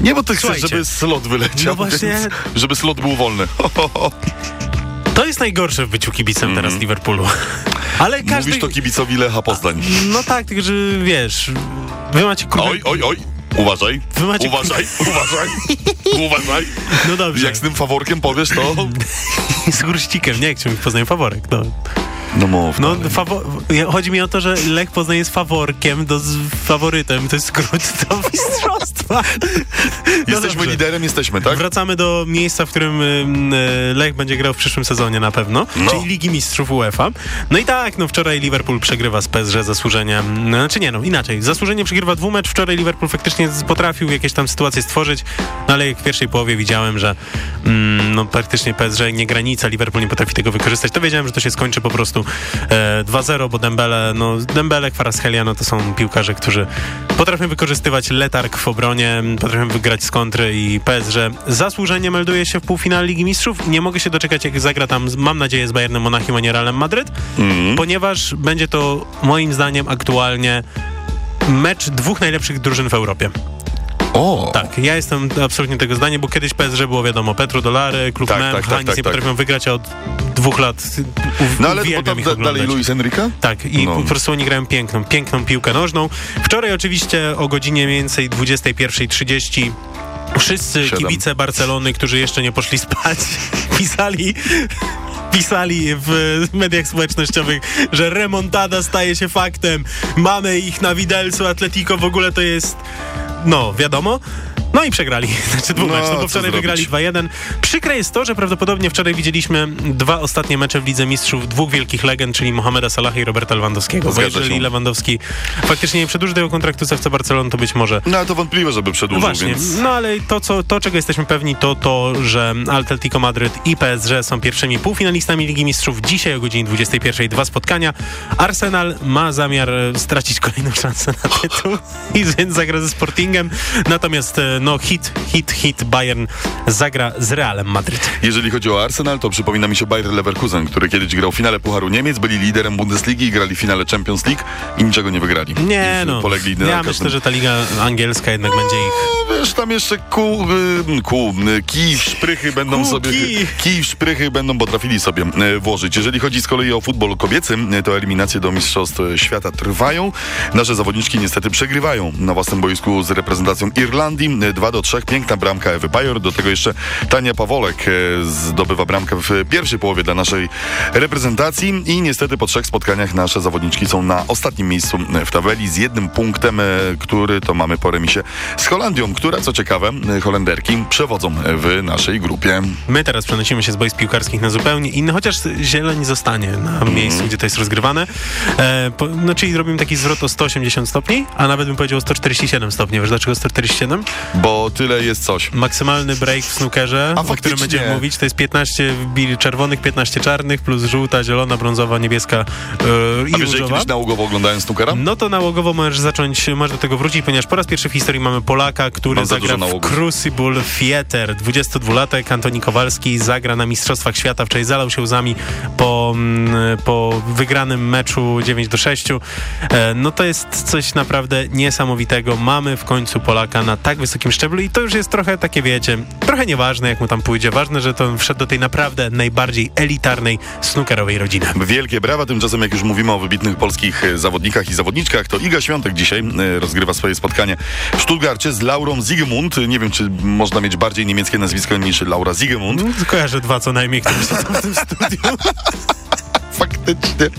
Nie, bo ty chcesz, Słuchajcie. żeby slot wyleciał, No właśnie. więc, żeby slot był wolny. To jest najgorsze w byciu kibicem teraz Liverpoolu. Ale każdy... Mhm. Mówisz to kibicowi Lecha Poznań. No tak, tylko że wiesz, wy macie kurde... Oj, oj, oj. Uważaj, Wy macie- uważaj, uważaj, uważaj. No dobrze. Jak z tym faworkiem powiesz, to... Z chruścikiem, nie, jak cię Poznań faworek, no. No mów. No, ja- chodzi mi o to, że Lech Poznań jest faworkiem, do, z faworytem, to jest skrót do mistrzostwa. No Jesteśmy dobrze. liderem, jesteśmy, tak? Wracamy do miejsca, w którym ym, e, Lech będzie grał w przyszłym sezonie na pewno, No. czyli Ligi Mistrzów UEFA. No i tak, no wczoraj Liverpool przegrywa z PSG zasłużenie, no, znaczy nie, no inaczej, zasłużenie przegrywa dwumecz, wczoraj Liverpool faktycznie potrafił jakieś tam sytuacje stworzyć, no ale jak w pierwszej połowie widziałem, że mm, no praktycznie PSG nie granica, Liverpool nie potrafi tego wykorzystać, to wiedziałem, że to się skończy po prostu 2-0, bo Dembele, no Dembele, Kvaratskhelia, no to są piłkarze, którzy potrafią wykorzystywać letarg w obronie, potrafią wygrać z kontry i PSG zasłużenie melduje się w półfinale Ligi Mistrzów. I nie mogę się doczekać, jak zagra tam, mam nadzieję, z Bayernem Monachium, a nie Realem Madryt, ponieważ będzie to moim zdaniem aktualnie mecz dwóch najlepszych drużyn w Europie. O! Tak, ja jestem absolutnie tego zdania, bo kiedyś PSG było wiadomo, Petrodolary, Klub Tak, Mem, tak, tak, Hanis tak, nie tak. potrafią wygrać, a od dwóch lat No ale ich da, dalej Luis Enrique? Tak, i No. po prostu oni grają piękną, piękną piłkę nożną. Wczoraj oczywiście o godzinie mniej więcej 21.30 wszyscy kibice Barcelony, którzy jeszcze nie poszli spać, pisali pisali w mediach społecznościowych, że remontada staje się faktem. Mamy ich na widelcu, Atletico w ogóle to jest no, wiadomo. No i przegrali. Znaczy dwóch No, meczów, no bo wczoraj wygrali zrobić? 2-1. Przykre jest to, że prawdopodobnie wczoraj widzieliśmy dwa ostatnie mecze w Lidze Mistrzów dwóch wielkich legend, czyli Mohameda Salaha i Roberta Lewandowskiego. Bo jeżeli się. Lewandowski faktycznie nie przedłuży tego kontraktu z FC Barcelony, to być może No ale to wątpliwe, żeby przedłużył, Właśnie, więc... no ale to, co, to, czego jesteśmy pewni, to to, że Atletico Madryt i PSG są pierwszymi półfinalistami Ligi Mistrzów. Dzisiaj o godzinie 21 dwa spotkania. Arsenal ma zamiar stracić kolejną szansę na tytuł i więc zagra ze Sportingem. Natomiast e, no hit, hit, hit Bayern zagra z Realem Madryt. Jeżeli chodzi o Arsenal, to przypomina mi się Bayer Leverkusen, który kiedyś grał w finale Pucharu Niemiec, byli liderem Bundesligi i grali w finale Champions League i niczego nie wygrali. Nie I no, Polegli na ja każdym... myślę, że ta liga angielska jednak będzie ich... No, wiesz, tam jeszcze kół, y, kół, y, kij szprychy będą Kół, sobie, kij. kij szprychy będą potrafili sobie y, włożyć. Jeżeli chodzi z kolei o futbol kobiecy, to eliminacje do Mistrzostw Świata trwają. Nasze zawodniczki niestety przegrywają na własnym boisku z reprezentacją Irlandii. 2 do 3. Piękna bramka Ewy Bajor. Do tego jeszcze Tania Pawolek e, zdobywa bramkę w pierwszej połowie dla naszej reprezentacji i niestety po trzech spotkaniach nasze zawodniczki są na ostatnim miejscu w tabeli z jednym punktem, e, który to mamy po remisie z Holandią, która co ciekawe, e, Holenderki przewodzą w naszej grupie. My teraz przenosimy się z boisk piłkarskich na zupełnie inny, chociaż zieleń zostanie na Mhm. miejscu, gdzie to jest rozgrywane. E, po, no, czyli robimy taki zwrot o 180 stopni, a nawet bym powiedział o 147 stopni. Wiesz dlaczego 147? Bo tyle jest coś. Maksymalny break w snookerze, A o którym faktycznie. będziemy mówić, to jest 15 bili czerwonych, 15 czarnych, plus żółta, zielona, brązowa, niebieska e, i A wiesz, że różowa. kiedyś nałogowo oglądałem snookera? No to nałogowo możesz zacząć, możesz do tego wrócić, ponieważ po raz pierwszy w historii mamy Polaka, który zagra w. Crucible Theater. 22-latek Antoni Kowalski zagra na Mistrzostwach Świata. Wczoraj zalał się łzami po, mm, po wygranym meczu 9 do 6. E, No to jest coś naprawdę niesamowitego. Mamy w końcu Polaka na tak wysokim szczeblu i to już jest trochę takie, wiecie, trochę nieważne jak mu tam pójdzie. Ważne, że to wszedł do tej naprawdę najbardziej elitarnej snookerowej rodziny. Wielkie brawa, tymczasem jak już mówimy o wybitnych polskich e, zawodnikach i zawodniczkach, to Iga Świątek dzisiaj e, rozgrywa swoje spotkanie w Stuttgarcie z Laurą Ziegemund. Nie wiem, czy można mieć bardziej niemieckie nazwisko niż Laura Ziegemund. Kojarzę dwa co najmniej, które siedzą w tym studiu. Faktycznie.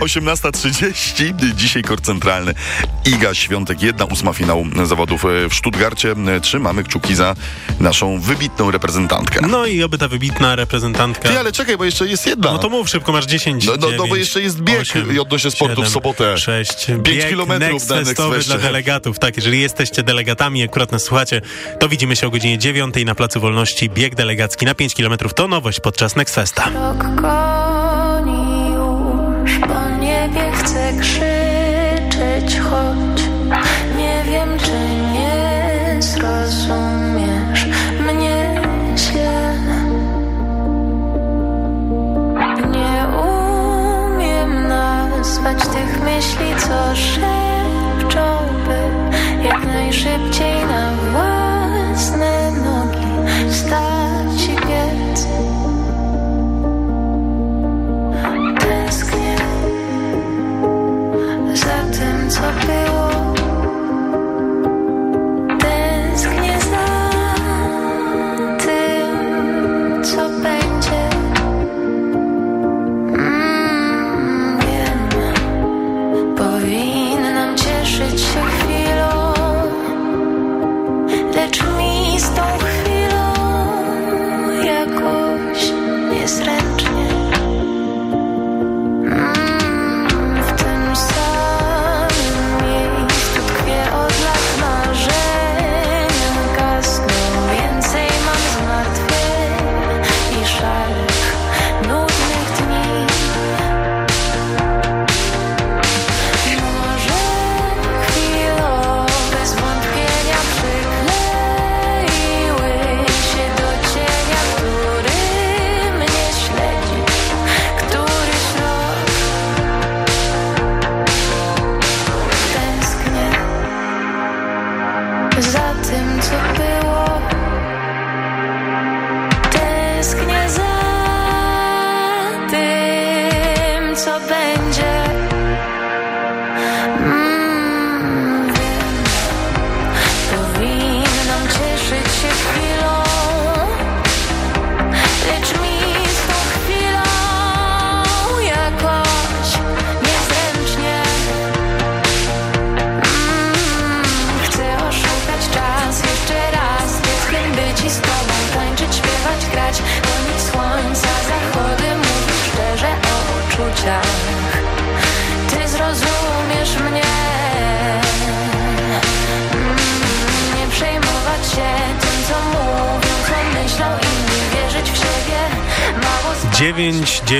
18.30, dzisiaj kor centralny. Iga Świątek, jedna ósma finału zawodów e, w Stuttgarcie. Trzymamy kciuki za naszą wybitną reprezentantkę. No i oby ta wybitna reprezentantka. Ty, ale czekaj, bo jeszcze jest jedna. No to mów szybko, masz 10, No, no, no 9, bo jeszcze jest bieg 8, i odnośnie sportu w sobotę. 6, 5 bieg kilometrów next na Next dla delegatów. Tak, jeżeli jesteście delegatami, akurat nas słuchacie, to widzimy się o godzinie 9 na Placu Wolności. Bieg delegacki na 5 kilometrów to nowość podczas Next Festa. Jak najszybciej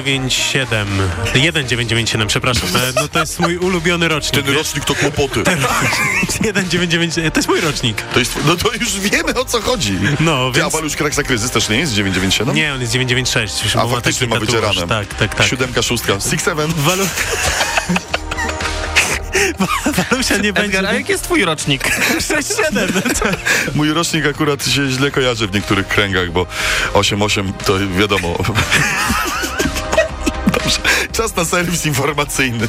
997. 1997, przepraszam. No to jest mój ulubiony rocznik. Ten rocznik to kłopoty. 199, to jest mój rocznik. To jest, no to już wiemy o co chodzi. No, Ty, więc... a Walusz Kraksa Kryzys też nie jest 997? Nie, on jest 996. już A ma faktycznie ma być ranem. Tak, tak, tak. Siódemka, szóstka. Six, seven. Walu... Walusia nie będzie... Edgar, a jaki jest twój rocznik? 6-7. Mój rocznik akurat się źle kojarzy w niektórych kręgach, bo 8-8 to wiadomo. Czas na serwis informacyjny.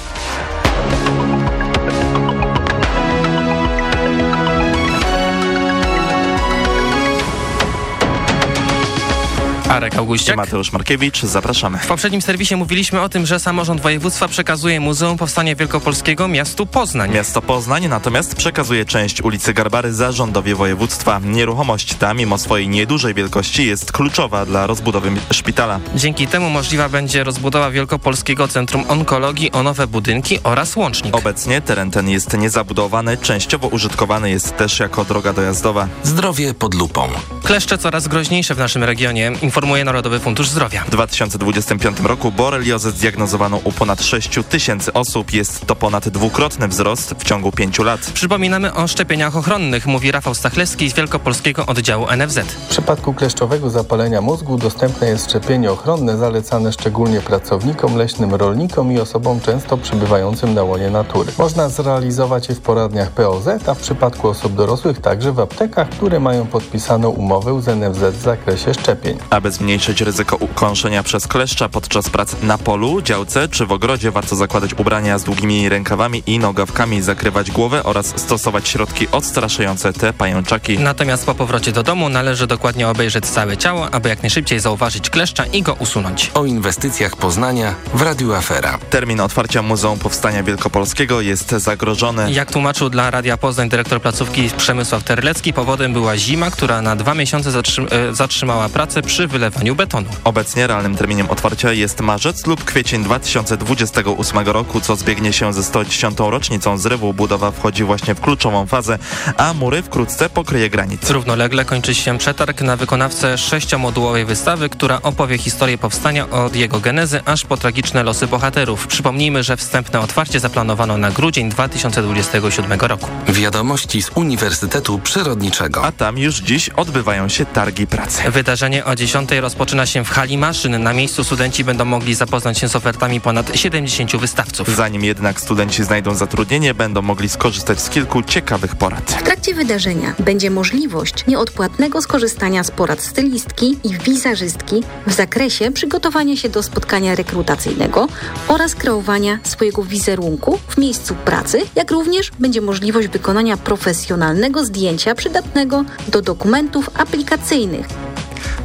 Arek Auguściak. Mateusz Markiewicz, zapraszamy. W poprzednim serwisie mówiliśmy o tym, że samorząd województwa przekazuje Muzeum Powstania Wielkopolskiego miastu Poznań. Miasto Poznań natomiast przekazuje część ulicy Garbary zarządowi województwa. Nieruchomość ta, mimo swojej niedużej wielkości, jest kluczowa dla rozbudowy szpitala. Dzięki temu możliwa będzie rozbudowa Wielkopolskiego Centrum Onkologii o nowe budynki oraz łącznik. Obecnie teren ten jest niezabudowany, częściowo użytkowany jest też jako droga dojazdowa. Zdrowie pod lupą. Kleszcze coraz groźniejsze w naszym regionie, informuje Narodowy Fundusz Zdrowia. W 2025 roku boreliozę zdiagnozowano u ponad 6 tysięcy osób. Jest to ponad dwukrotny wzrost w ciągu pięciu lat. Przypominamy o szczepieniach ochronnych, mówi Rafał Stachlewski z Wielkopolskiego Oddziału NFZ. W przypadku kleszczowego zapalenia mózgu dostępne jest szczepienie ochronne zalecane szczególnie pracownikom, leśnym rolnikom i osobom często przebywającym na łonie natury. Można zrealizować je w poradniach POZ, a w przypadku osób dorosłych także w aptekach, które mają podpisaną umowę z NFZ w zakresie szczepień. Aby zmniejszyć ryzyko ukąszenia przez kleszcza podczas prac na polu, działce czy w ogrodzie warto zakładać ubrania z długimi rękawami i nogawkami, zakrywać głowę oraz stosować środki odstraszające te pajączaki. Natomiast po powrocie do domu należy dokładnie obejrzeć całe ciało, aby jak najszybciej zauważyć kleszcza i go usunąć. O inwestycjach Poznania w Radiu Afera. Termin otwarcia Muzeum Powstania Wielkopolskiego jest zagrożony. Jak tłumaczył dla Radia Poznań dyrektor placówki Przemysław Terlecki, powodem była zima, która na dwa miesiące e, zatrzymała pracę przy wylewaniu betonu. Obecnie realnym terminem otwarcia jest marzec lub kwiecień 2028 roku, co zbiegnie się ze 110. rocznicą zrywu. Budowa wchodzi właśnie w kluczową fazę, a mury wkrótce pokryje granic. Równolegle kończy się przetarg na wykonawcę sześciomodułowej wystawy, która opowie historię powstania od jego genezy aż po tragiczne losy bohaterów. Przypomnijmy, że wstępne otwarcie zaplanowano na grudzień 2027 roku. Wiadomości z Uniwersytetu Przyrodniczego. A tam już dziś odbywają się targi pracy. Wydarzenie o 10 rozpoczyna się w hali maszyn. Na miejscu studenci będą mogli zapoznać się z ofertami ponad 70 wystawców. Zanim jednak studenci znajdą zatrudnienie, będą mogli skorzystać z kilku ciekawych porad. W trakcie wydarzenia będzie możliwość nieodpłatnego skorzystania z porad stylistki i wizerzystki w zakresie przygotowania się do spotkania rekrutacyjnego oraz kreowania swojego wizerunku w miejscu pracy, jak również będzie możliwość wykonania profesjonalnego zdjęcia przydatnego do dokumentów aplikacyjnych.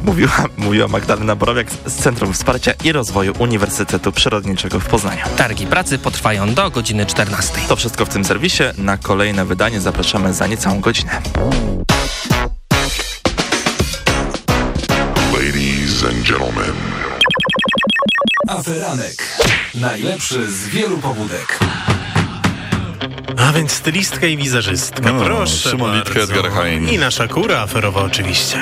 Mówiła, mówiła Magdalena Borowiak z Centrum Wsparcia i Rozwoju Uniwersytetu Przyrodniczego w Poznaniu. Targi pracy potrwają do godziny 14. To wszystko w tym serwisie. Na kolejne wydanie zapraszamy za niecałą godzinę. Ladies and gentlemen. Aferanek. Najlepszy z wielu pobudek. A więc stylistka i wizerzystka. No, Proszę Szymon. Litka, Edgar Hein. I nasza kura aferowa oczywiście.